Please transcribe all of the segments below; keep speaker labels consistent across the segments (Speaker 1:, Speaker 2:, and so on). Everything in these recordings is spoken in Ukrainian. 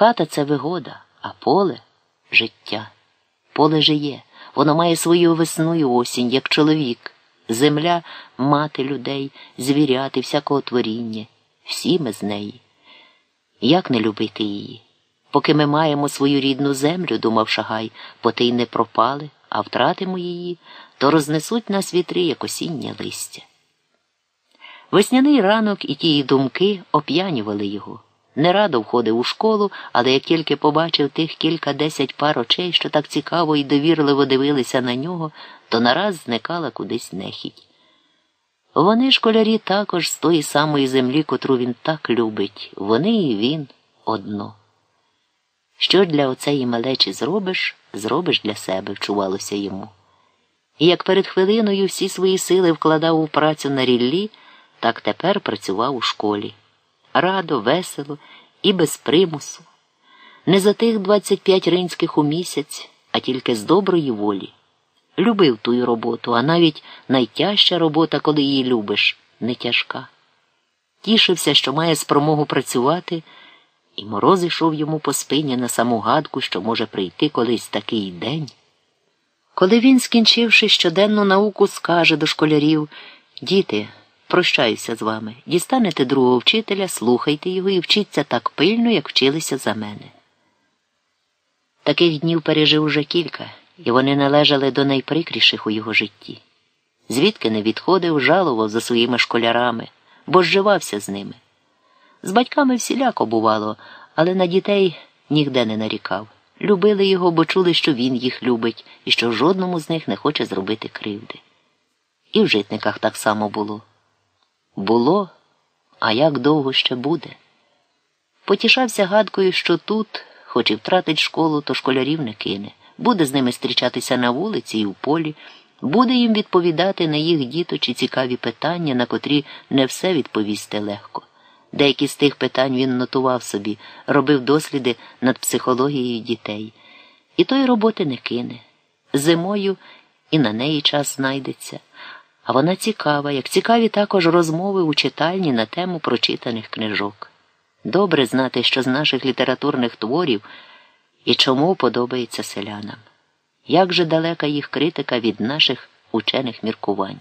Speaker 1: Хата це вигода, а поле життя. Поле жиє, воно має свою весну і осінь, як чоловік. Земля мати людей, звіряти, всякого творіння. Всі ми з неї. Як не любити її? Поки ми маємо свою рідну землю, думав Шагай, поти й не пропали, а втратимо її, то рознесуть нас вітри, як осіннє листя. Весняний ранок і тії думки оп'янювали його. Не радо входив у школу, але як тільки побачив тих кілька десять пар очей, що так цікаво і довірливо дивилися на нього, то нараз зникала кудись нехідь. Вони, школярі, також з тої самої землі, котру він так любить, вони і він одно. Що для оцеї малечі зробиш, зробиш для себе, вчувалося йому. І як перед хвилиною всі свої сили вкладав у працю на ріллі, так тепер працював у школі. Радо, весело і без примусу. Не за тих 25 ринських у місяць, а тільки з доброї волі. Любив тую роботу, а навіть найтяжча робота, коли її любиш, не тяжка. Тішився, що має спромогу працювати, і мороз ішов йому по спині на саму гадку, що може прийти колись такий день. Коли він, скінчивши щоденну науку, скаже до школярів Діти, прощаюся з вами, дістанете другого вчителя, слухайте його і вчіться так пильно, як вчилися за мене. Таких днів пережив уже кілька, і вони належали до найприкріших у його житті. Звідки не відходив, жалував за своїми школярами, бо зживався з ними. З батьками всіляко бувало, але на дітей нігде не нарікав. Любили його, бо чули, що він їх любить і що жодному з них не хоче зробити кривди. І в житниках так само було. Було, а як довго ще буде? Потішався гадкою, що тут, хоч і втратить школу, то школярів не кине, буде з ними зустрічатися на вулиці і в полі, буде їм відповідати на їх діточі цікаві питання, на котрі не все відповісти легко. Деякі з тих питань він нотував собі, робив досліди над психологією дітей. І той роботи не кине. Зимою і на неї час знайдеться. А вона цікава, як цікаві також розмови у читальні на тему прочитаних книжок. Добре знати, що з наших літературних творів і чому подобається селянам. Як же далека їх критика від наших учених міркувань.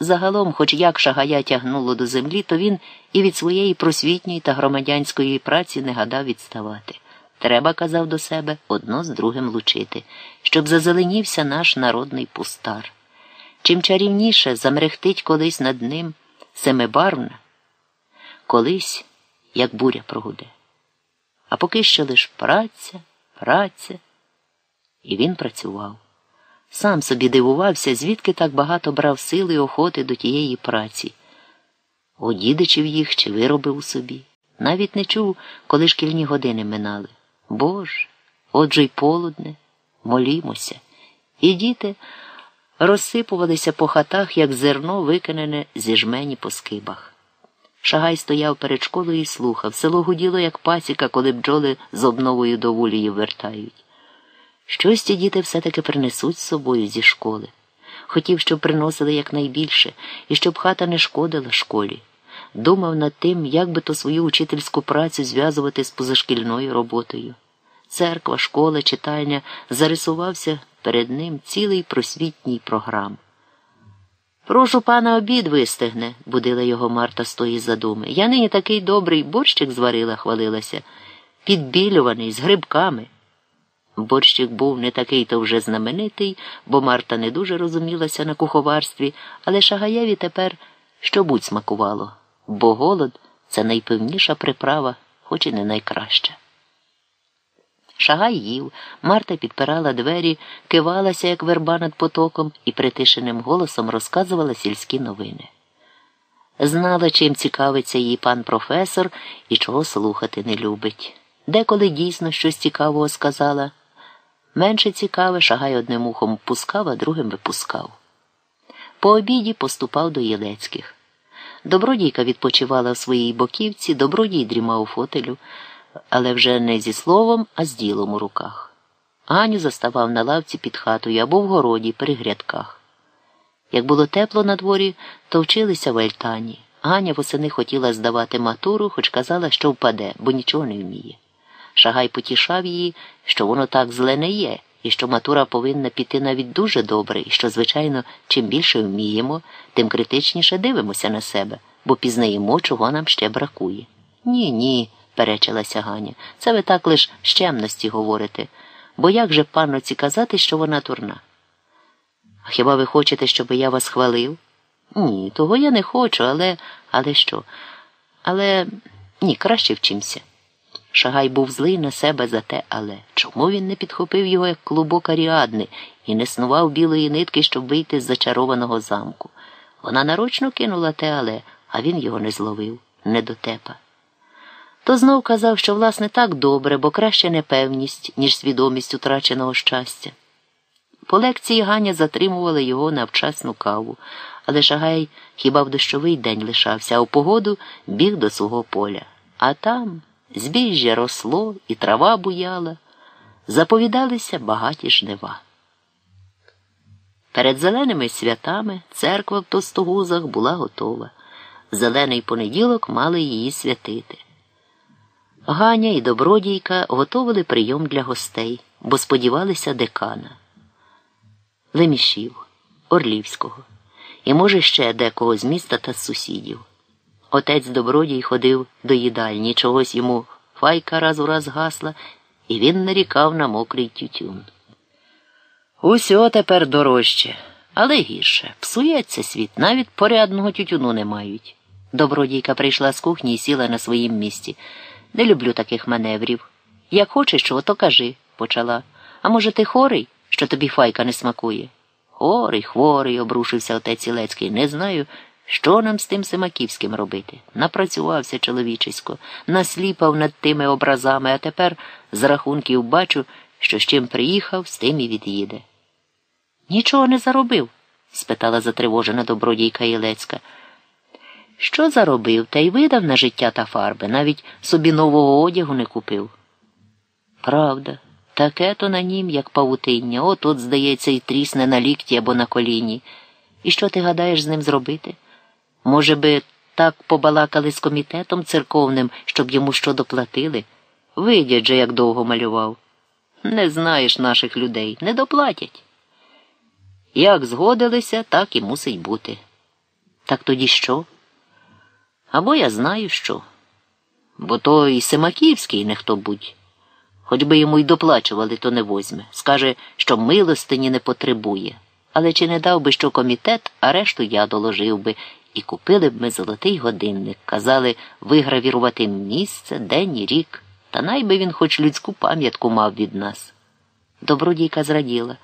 Speaker 1: Загалом, хоч як шагая тягнуло до землі, то він і від своєї просвітньої та громадянської праці не гадав відставати. Треба, казав до себе, одно з другим лучити, щоб зазеленівся наш народний пустар. Чим чарівніше замрехтить колись над ним семибарвна, колись як буря прогуде. А поки що лиш праця, праця, і він працював. Сам собі дивувався, звідки так багато брав сили й охоти до тієї праці. Одідичив їх чи виробив у собі. Навіть не чув, коли шкільні години минали. Боже, отже й полудне, молімося. І діти розсипувалися по хатах, як зерно викинене зі жмені по скибах. Шагай стояв перед школою і слухав. Село гуділо, як пасіка, коли бджоли з обновою до вулії вертають. Щось ті діти все-таки принесуть з собою зі школи. Хотів, щоб приносили якнайбільше, і щоб хата не шкодила школі. Думав над тим, як би то свою учительську працю зв'язувати з позашкільною роботою. Церква, школа, читальня зарисувався перед ним цілий просвітній програм. Прошу пана обід вистигне, будила його Марта з тої задуми. Я нині такий добрий борщик зварила, хвалилася, підбілюваний з грибками. Борщик був не такий то вже знаменитий, бо Марта не дуже розумілася на куховарстві, але Шагаєві тепер що будь смакувало, бо голод це найпевніша приправа, хоч і не найкраща. Шагай їв, Марта підпирала двері, кивалася, як верба над потоком, і притишеним голосом розказувала сільські новини. Знала, чим цікавиться її пан професор і чого слухати не любить. Деколи дійсно щось цікавого сказала. Менше цікаве, шагай одним ухом пускав, а другим випускав. По обіді поступав до Єлецьких. Добродійка відпочивала в своїй боківці, добродій дрімав у фотелю, але вже не зі словом, а з ділом у руках. Ганю заставав на лавці під хатою або в городі при грядках. Як було тепло на дворі, то вчилися в Альтані. Ганя восени хотіла здавати матуру, хоч казала, що впаде, бо нічого не вміє. Шагай потішав її, що воно так зле не є, і що матура повинна піти навіть дуже добре, і що, звичайно, чим більше вміємо, тим критичніше дивимося на себе, бо пізнаємо, чого нам ще бракує. Ні, ні, перечилася Ганя. Це ви так лиш щемності говорите. Бо як же панноці казати, що вона турна? А хіба ви хочете, щоб я вас хвалив? Ні, того я не хочу, але. але що? Але ні, краще вчимся. Шагай був злий на себе за те, але чому він не підхопив його як клубок аріадни і не снував білої нитки, щоб вийти з зачарованого замку? Вона нарочно кинула те, але, а він його не зловив, не дотепа. То знов казав, що власне так добре, бо краще непевність, ніж свідомість утраченого щастя. По лекції Ганя затримувала його на вчасну каву, але Шагай хіба в дощовий день лишався, а в погоду біг до свого поля. А там збіжжя росло і трава буяла, заповідалися багаті жнива. Перед зеленими святами церква в Тостогузах була готова. Зелений понеділок мали її святити. Ганя і добродійка готовили прийом для гостей, бо сподівалися декана. Лемішів, Орлівського і, може, ще декого з міста та з сусідів. Отець добродій ходив до їдальні, чогось йому файка раз у раз гасла, і він нарікав на мокрий тютюн. Усьо тепер дорожче, але гірше. Псується світ, навіть порядного тютюну не мають. Добродійка прийшла з кухні і сіла на своїм місці. Не люблю таких маневрів. Як хочеш, чого, то кажи, почала. А може, ти хорий, що тобі файка не смакує? Хорий, хворий, обрушився отець Ілецький. Не знаю, що нам з тим Семаківським робити. Напрацювався чоловічисько, насліпав над тими образами, а тепер з рахунків бачу, що з чим приїхав, з тим і від'їде. Нічого не заробив? спитала затривожена добродійка Ілецька. Що заробив, та й видав на життя та фарби, навіть собі нового одягу не купив. Правда, таке то на нім, як павутиння, от от, здається, і трісне на лікті або на коліні. І що ти гадаєш з ним зробити? Може би, так побалакали з комітетом церковним, щоб йому що доплатили? Видять же, як довго малював. Не знаєш наших людей, не доплатять. Як згодилися, так і мусить бути. Так тоді що? Або я знаю що. Бо то і Семаківський не хто будь. Хоч би йому й доплачували, то не возьме. Скаже, що милостині не потребує. Але чи не дав би що комітет, а решту я доложив би, і купили б ми золотий годинник. Казали вигравірувати місце, день і рік, та найби він хоч людську пам'ятку мав від нас. Добродійка зраділа.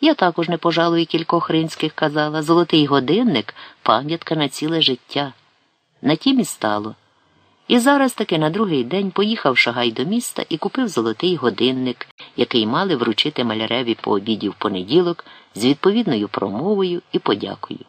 Speaker 1: Я також не пожалую кількох ринських казала. Золотий годинник пам'ятка на ціле життя. На тім і стало. І зараз таки на другий день поїхав Шагай до міста і купив золотий годинник, який мали вручити маляреві по обіді в понеділок з відповідною промовою і подякою.